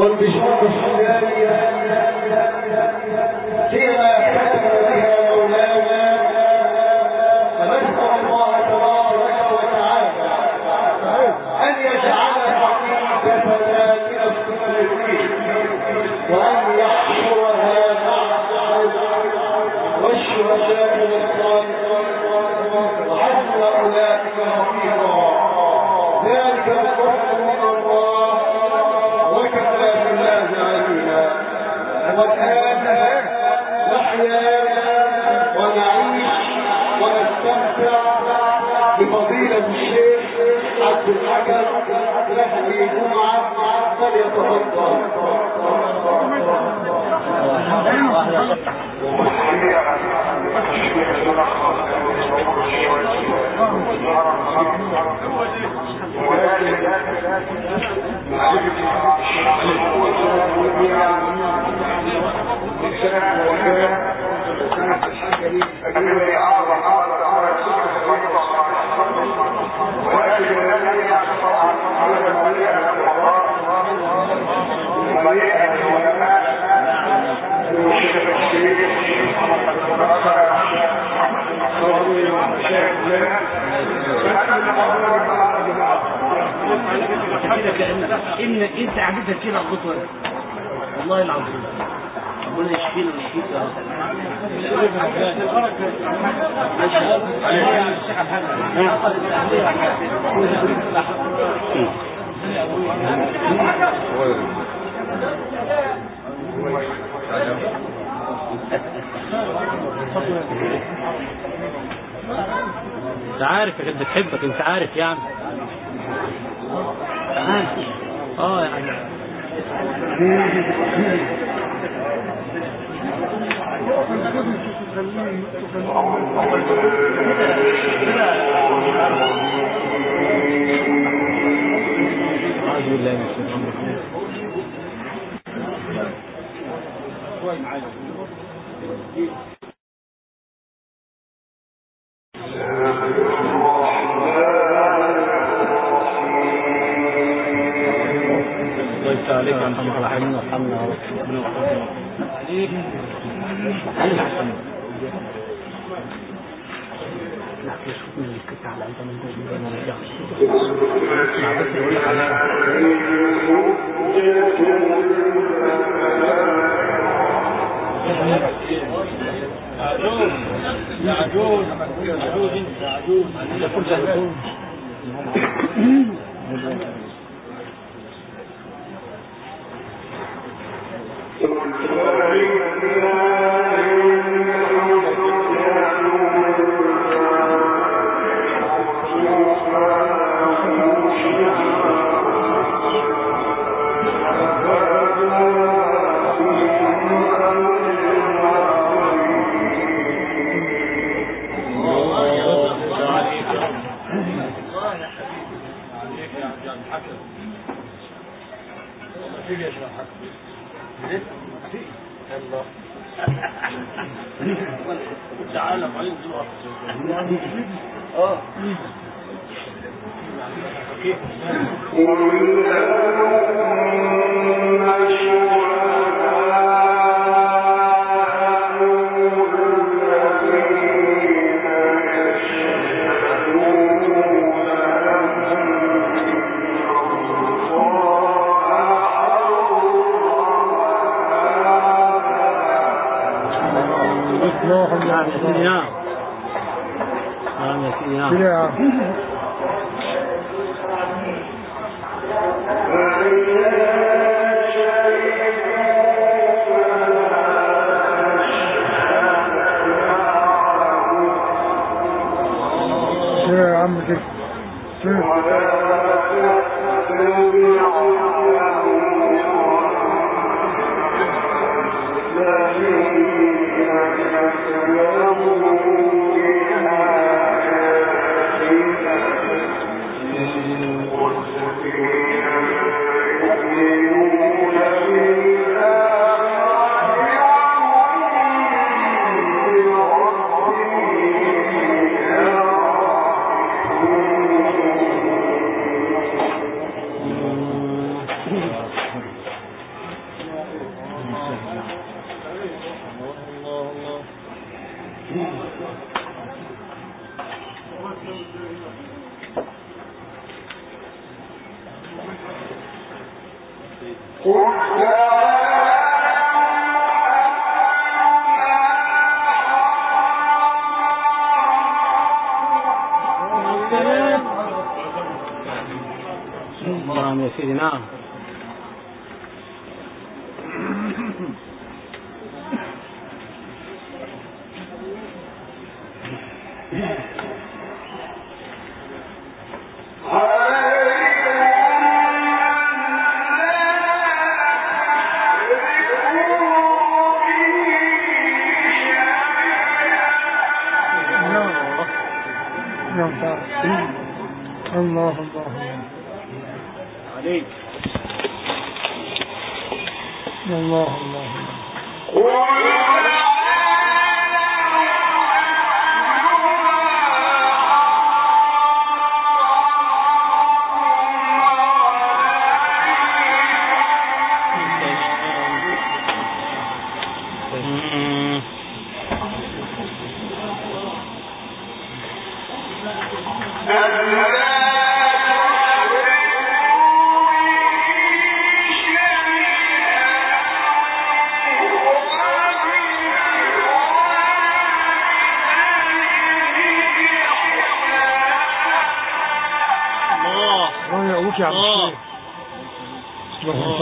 والبشارة الثانية فيما ونعيش ونستمتع بفضيلة الشيخ عبد الحكم نهدي جمعة فليتفضل كده كأن إن إنت عدتك كده الخطوة. والله العظيم انت عارف كانت بتحبك انت عارف يعني عارف. آه يعني. أعوذ بالله عليك محمد الرحيم وارحمنا يا رب ربنا يوفقك. لا شوف الكتاب على انت من جوه نعم يا سيدي نعم نعم يا سيدي سيدي نعم. الله الله الله علیکم اللہ اللہ اللہ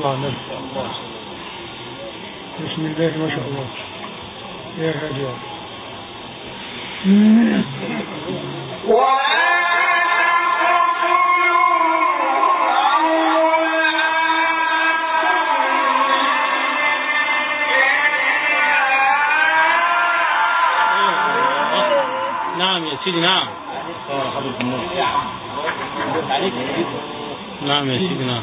اللهم صل على النبي بسم الله ما شاء الله. يا يا رب. نعم يا سيدي نعم. نعم يا سيدي نعم.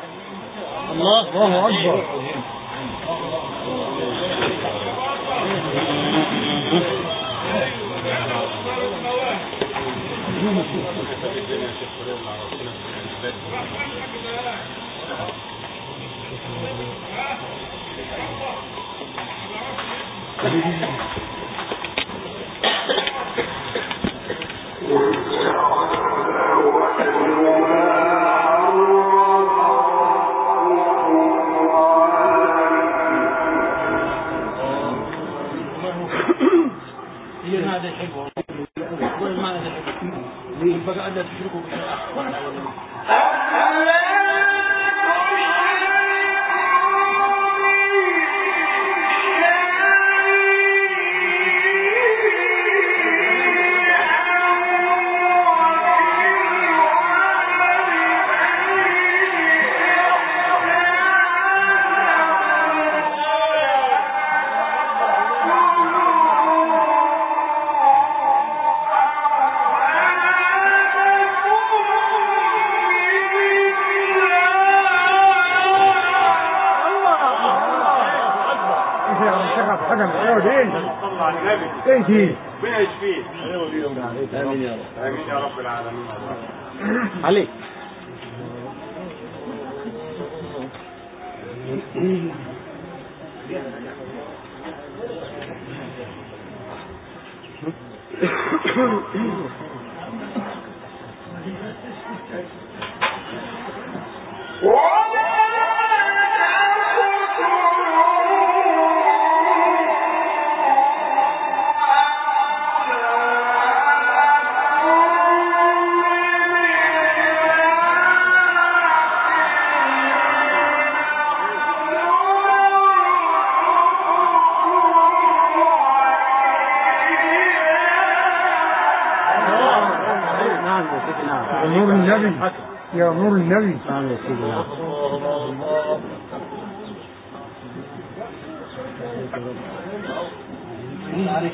الله الله أكبر هي المعنى الحلو هو المعنى الحلو ينبغي أن لا تشركوا بالله انت على النبي انت ربنا يشفيه آمين يا رب. آمين يا رب العالمين. عليك عليك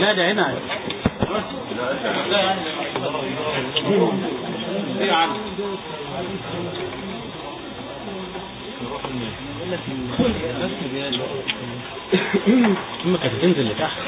لا ده هنا. أمك هتنزل لتحت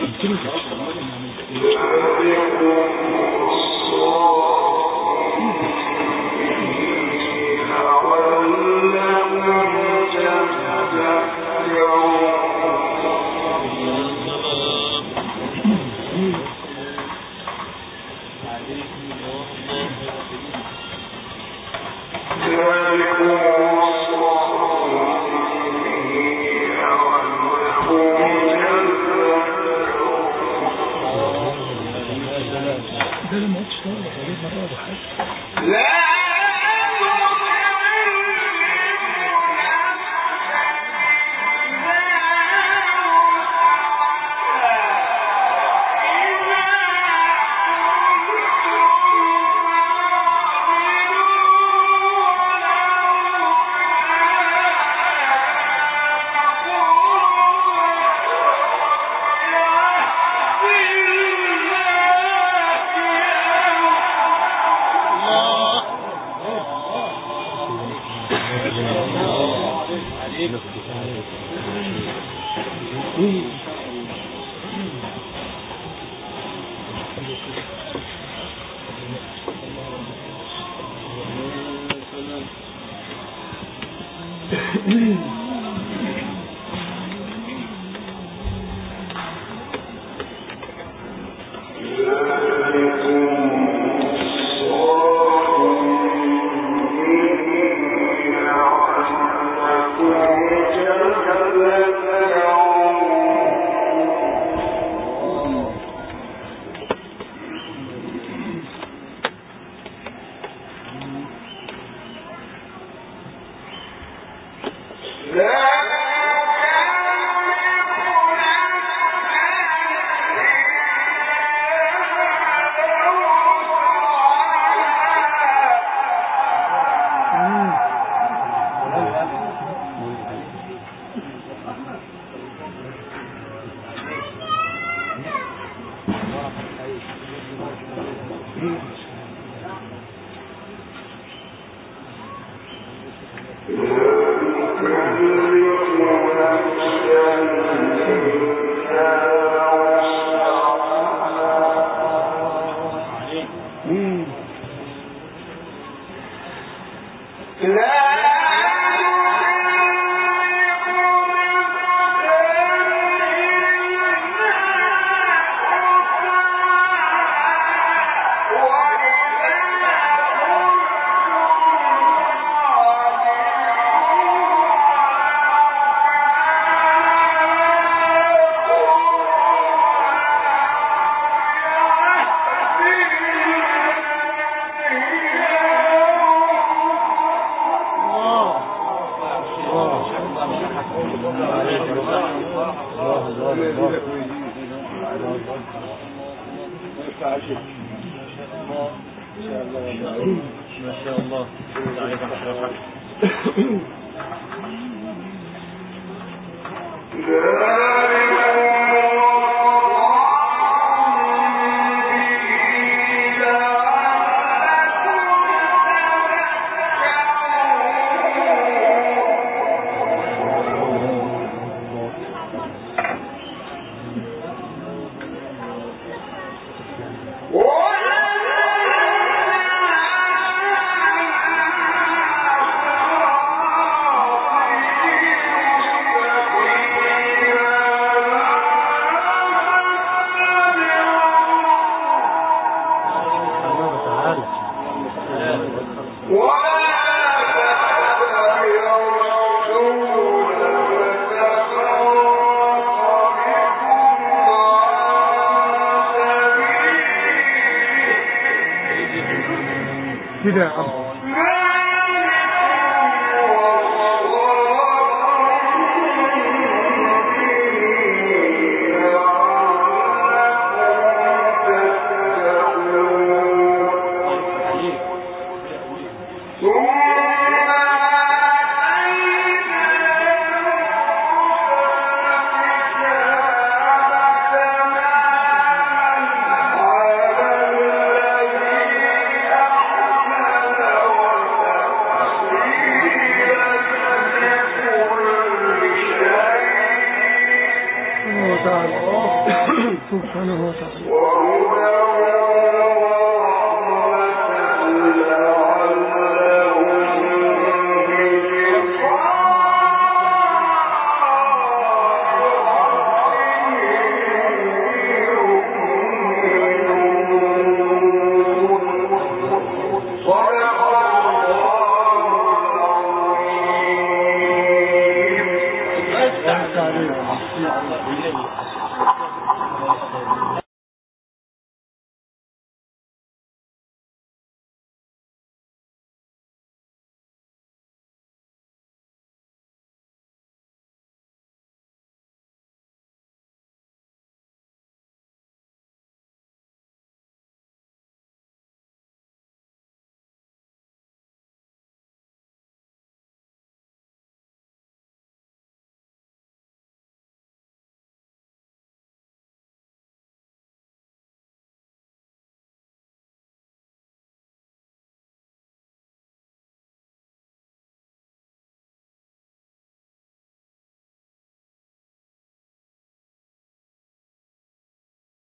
شيخ ما شاء الله. تعرف أشرفك